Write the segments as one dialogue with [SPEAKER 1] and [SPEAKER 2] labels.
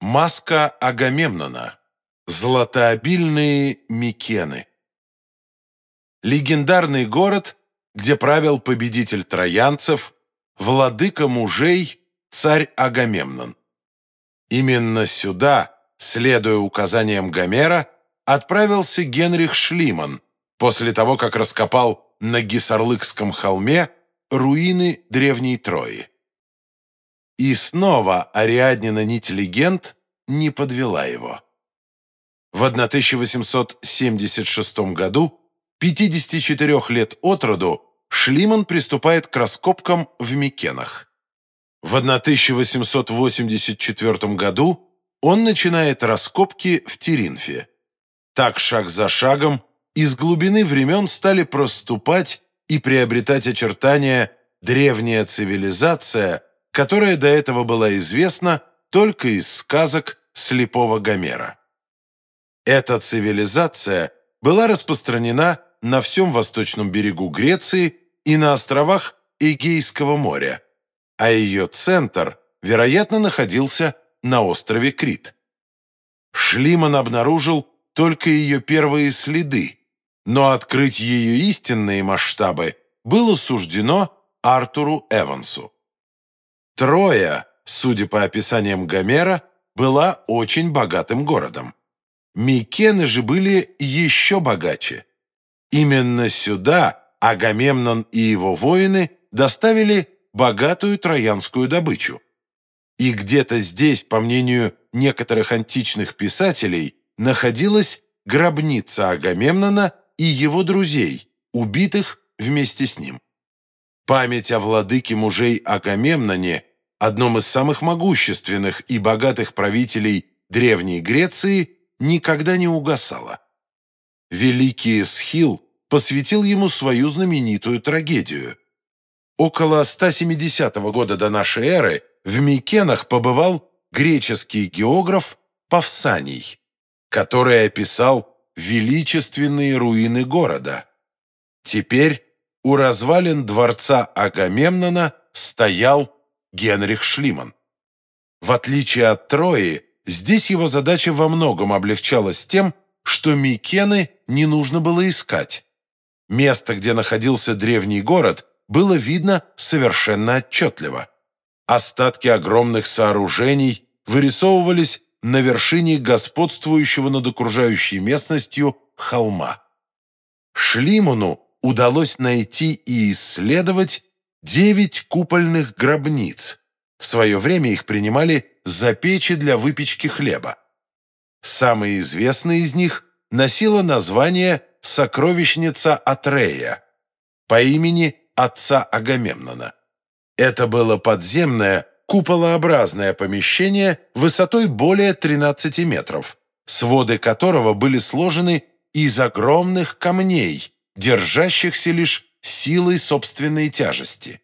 [SPEAKER 1] Маска Агамемнона. Златообильные Микены. Легендарный город, где правил победитель троянцев, владыка мужей, царь Агамемнон. Именно сюда, следуя указаниям Гомера, отправился Генрих Шлиман после того, как раскопал на Гисарлыкском холме руины древней Трои. И снова Ариаднина нить легенд не подвела его. В 1876 году, 54 лет от роду, Шлиман приступает к раскопкам в Микенах. В 1884 году он начинает раскопки в Теринфе. Так шаг за шагом из глубины времен стали проступать и приобретать очертания древняя цивилизация – которая до этого была известна только из сказок слепого Гомера. Эта цивилизация была распространена на всем восточном берегу Греции и на островах Эгейского моря, а ее центр, вероятно, находился на острове Крит. Шлиман обнаружил только ее первые следы, но открыть ее истинные масштабы было суждено Артуру Эвансу. Троя, судя по описаниям Гомера, была очень богатым городом. Микены же были еще богаче. Именно сюда Агамемнон и его воины доставили богатую троянскую добычу. И где-то здесь, по мнению некоторых античных писателей, находилась гробница Агамемнона и его друзей, убитых вместе с ним. Память о владыке мужей Агамемноне одном из самых могущественных и богатых правителей Древней Греции, никогда не угасала. Великий Эсхил посвятил ему свою знаменитую трагедию. Около 170 года до нашей эры в Микенах побывал греческий географ Павсаний, который описал величественные руины города. Теперь у развалин дворца Агамемнона стоял Генрих Шлиман. В отличие от Трои, здесь его задача во многом облегчалась тем, что Микены не нужно было искать. Место, где находился древний город, было видно совершенно отчетливо. Остатки огромных сооружений вырисовывались на вершине господствующего над окружающей местностью холма. Шлиману удалось найти и исследовать девять купольных гробниц. В свое время их принимали за печи для выпечки хлеба. Самая известная из них носила название «Сокровищница Атрея» по имени отца Агамемнона. Это было подземное, куполообразное помещение высотой более 13 метров, своды которого были сложены из огромных камней, держащихся лишь силой собственной тяжести.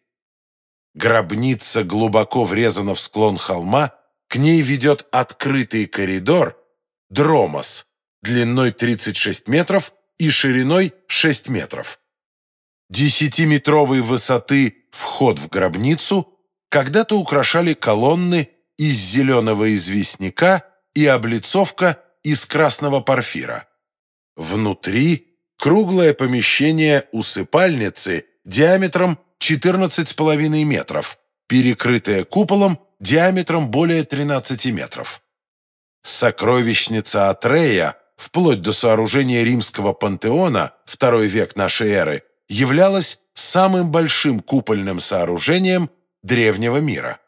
[SPEAKER 1] Гробница глубоко врезана в склон холма, к ней ведет открытый коридор, дромос, длиной 36 метров и шириной 6 метров. Десятиметровой высоты вход в гробницу когда-то украшали колонны из зеленого известняка и облицовка из красного порфира. Внутри круглое помещение усыпальницы диаметром 14,5 метров, перекрытое куполом диаметром более 13 метров. Сокровищница Атрея, вплоть до сооружения римского пантеона, второй век нашей эры, являлась самым большим купольным сооружением древнего мира.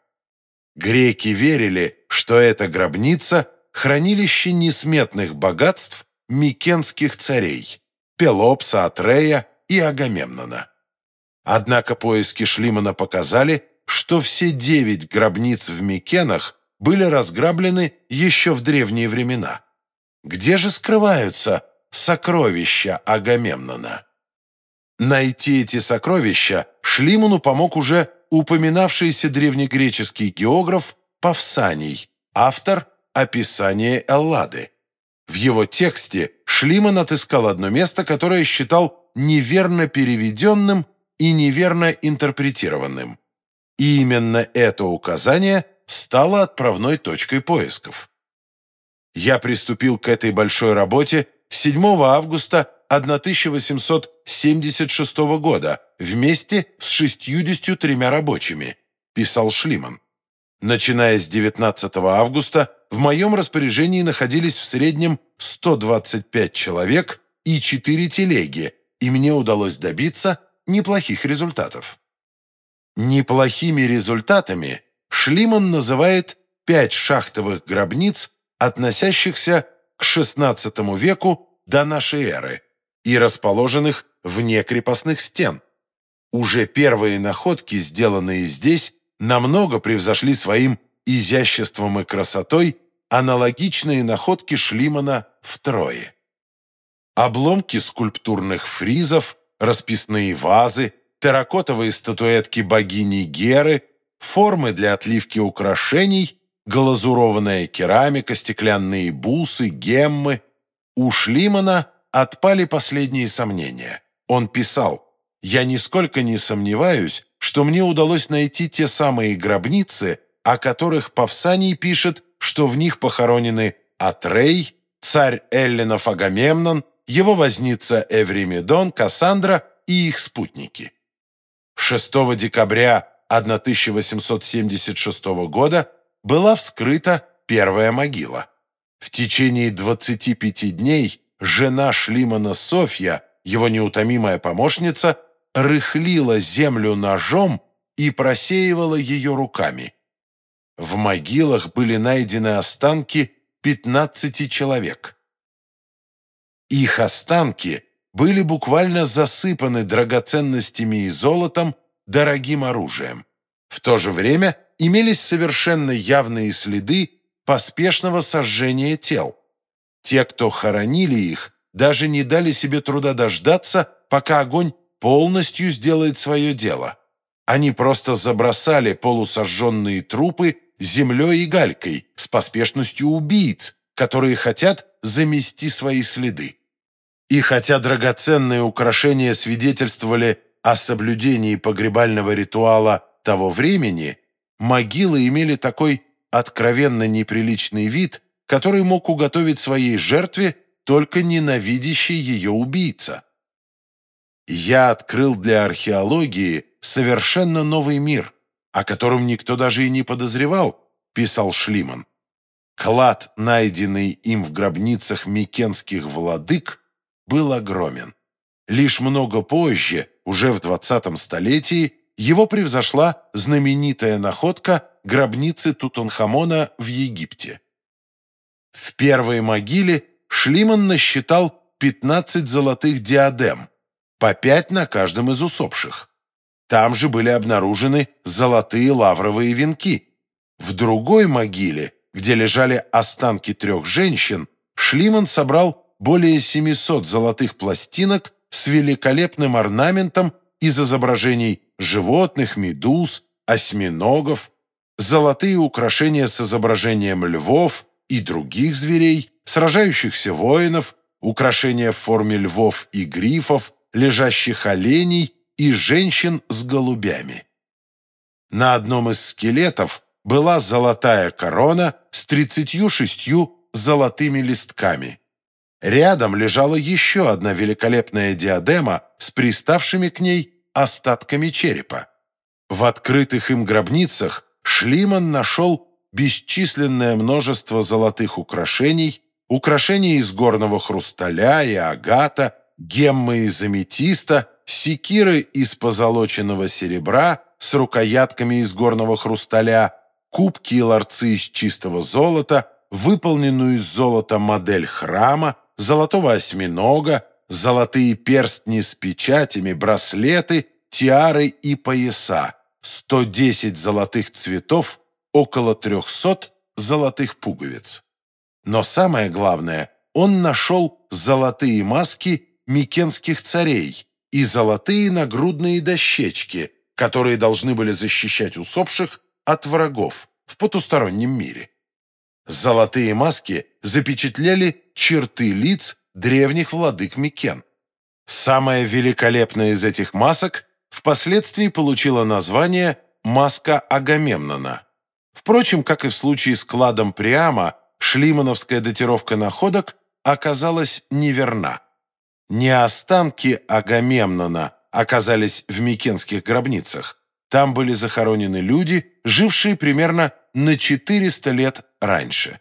[SPEAKER 1] Греки верили, что эта гробница – хранилище несметных богатств микенских царей. Пелопса, Атрея и Агамемнона. Однако поиски Шлимана показали, что все девять гробниц в Микенах были разграблены еще в древние времена. Где же скрываются сокровища Агамемнона? Найти эти сокровища Шлиману помог уже упоминавшийся древнегреческий географ Павсаний, автор описания Эллады. В его тексте Шлиман отыскал одно место, которое считал неверно переведенным и неверно интерпретированным. И именно это указание стало отправной точкой поисков. Я приступил к этой большой работе 7 августа 1876 года вместе с 63 рабочими, писал Шлиман. Начиная с 19 августа в моем распоряжении находились в среднем 125 человек и 4 телеги, и мне удалось добиться неплохих результатов. Неплохими результатами Шлиман называет пять шахтовых гробниц, относящихся к XVI веку до нашей эры и расположенных вне крепостных стен. Уже первые находки, сделанные здесь, намного превзошли своим изяществом и красотой аналогичные находки Шлимана втрое. Обломки скульптурных фризов, расписные вазы, терракотовые статуэтки богини Геры, формы для отливки украшений, глазурованная керамика, стеклянные бусы, геммы. У Шлимана отпали последние сомнения. Он писал «Я нисколько не сомневаюсь, что мне удалось найти те самые гробницы, о которых Павсаний пишет, что в них похоронены Атрей, царь Эллинов Агамемнон, его возница Эвримедон, Кассандра и их спутники. 6 декабря 1876 года была вскрыта первая могила. В течение 25 дней жена Шлимана Софья, его неутомимая помощница, рыхлила землю ножом и просеивала ее руками. В могилах были найдены останки 15 человек. Их останки были буквально засыпаны драгоценностями и золотом, дорогим оружием. В то же время имелись совершенно явные следы поспешного сожжения тел. Те, кто хоронили их, даже не дали себе труда дождаться, пока огонь полностью сделает свое дело. Они просто забросали полусожженные трупы землей и галькой с поспешностью убийц, которые хотят замести свои следы. И хотя драгоценные украшения свидетельствовали о соблюдении погребального ритуала того времени, могилы имели такой откровенно неприличный вид, который мог уготовить своей жертве только ненавидящий ее убийца. Я открыл для археологии совершенно новый мир, о котором никто даже и не подозревал, писал Шлиман. Клад, найденный им в гробницах микенских владык, был огромен. Лишь много позже, уже в 20 столетии, его превзошла знаменитая находка гробницы Тутанхамона в Египте. В первой могиле Шлиман насчитал 15 золотых диадем, по пять на каждом из усопших. Там же были обнаружены золотые лавровые венки. В другой могиле, где лежали останки трех женщин, Шлиман собрал более 700 золотых пластинок с великолепным орнаментом из изображений животных, медуз, осьминогов, золотые украшения с изображением львов и других зверей, сражающихся воинов, украшения в форме львов и грифов, лежащих оленей и женщин с голубями. На одном из скелетов была золотая корона с 36 золотыми листками. Рядом лежала еще одна великолепная диадема с приставшими к ней остатками черепа. В открытых им гробницах Шлиман нашел бесчисленное множество золотых украшений, украшения из горного хрусталя и агата, геммы из аметиста, секиры из позолоченного серебра с рукоятками из горного хрусталя, кубки и ларцы из чистого золота, выполненную из золота модель храма, золотого осьминога, золотые перстни с печатями, браслеты, тиары и пояса, 110 золотых цветов, около 300 золотых пуговиц. Но самое главное, он нашел золотые маски микенских царей и золотые нагрудные дощечки, которые должны были защищать усопших от врагов в потустороннем мире. Золотые маски запечатлели черты лиц древних владык Микен. Самая великолепная из этих масок впоследствии получила название «маска Агамемнона». Впрочем, как и в случае с кладом Приама, шлимановская датировка находок оказалась неверна. Не останки Агамемнона оказались в Микенских гробницах. Там были захоронены люди, жившие примерно на 400 лет раньше.